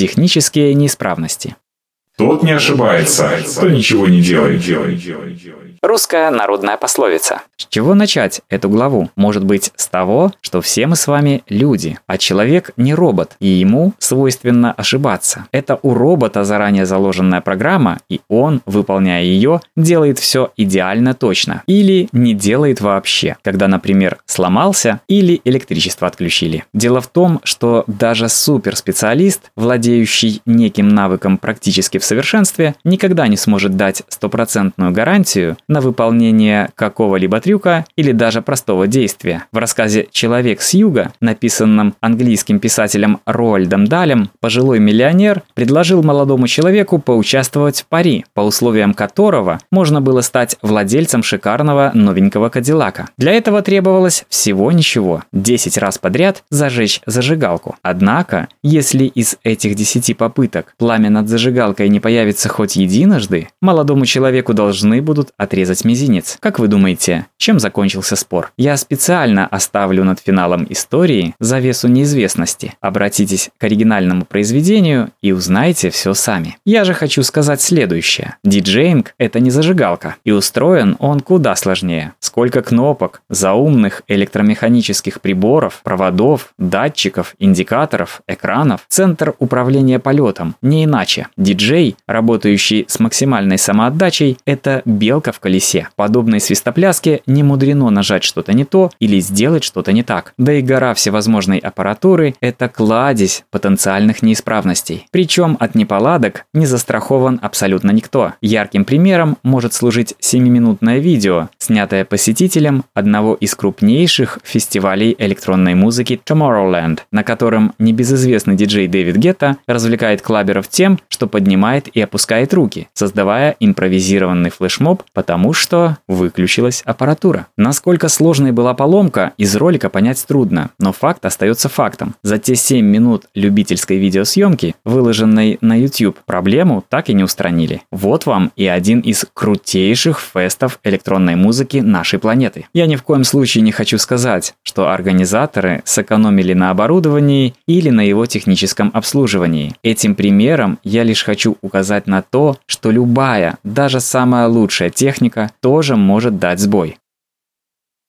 Технические неисправности. Тот не ошибается, кто ничего не делает. Русская народная пословица. С чего начать эту главу? Может быть, с того, что все мы с вами люди, а человек не робот, и ему свойственно ошибаться. Это у робота заранее заложенная программа, и он, выполняя ее, делает все идеально точно. Или не делает вообще, когда, например, сломался или электричество отключили. Дело в том, что даже суперспециалист, владеющий неким навыком практически в совершенстве, никогда не сможет дать стопроцентную гарантию на выполнение какого-либо трюка или даже простого действия. В рассказе «Человек с юга», написанном английским писателем Роальдом Далем, пожилой миллионер предложил молодому человеку поучаствовать в пари, по условиям которого можно было стать владельцем шикарного новенького Кадиллака. Для этого требовалось всего ничего – 10 раз подряд зажечь зажигалку. Однако, если из этих 10 попыток пламя над зажигалкой не появится хоть единожды, молодому человеку должны будут отрезать мизинец. Как вы думаете, чем закончился спор? Я специально оставлю над финалом истории завесу неизвестности. Обратитесь к оригинальному произведению и узнайте все сами. Я же хочу сказать следующее. Диджейнг – это не зажигалка, и устроен он куда сложнее. Сколько кнопок, заумных электромеханических приборов, проводов, датчиков, индикаторов, экранов. Центр управления полетом, не иначе. Диджей, работающий с максимальной самоотдачей, это белка в колесе. Подобной свистопляске не мудрено нажать что-то не то или сделать что-то не так. Да и гора всевозможной аппаратуры – это кладезь потенциальных неисправностей. Причем от неполадок не застрахован абсолютно никто. Ярким примером может служить 7-минутное видео, снятое посетителем одного из крупнейших фестивалей электронной музыки Tomorrowland, на котором небезызвестный диджей Дэвид Гетта развлекает клаберов тем, что поднимает и опускает руки, создавая импровизированный флешмоб по тому, потому что выключилась аппаратура. Насколько сложной была поломка, из ролика понять трудно, но факт остается фактом. За те 7 минут любительской видеосъемки, выложенной на YouTube, проблему так и не устранили. Вот вам и один из крутейших фестов электронной музыки нашей планеты. Я ни в коем случае не хочу сказать, что организаторы сэкономили на оборудовании или на его техническом обслуживании. Этим примером я лишь хочу указать на то, что любая, даже самая лучшая техника тоже может дать сбой.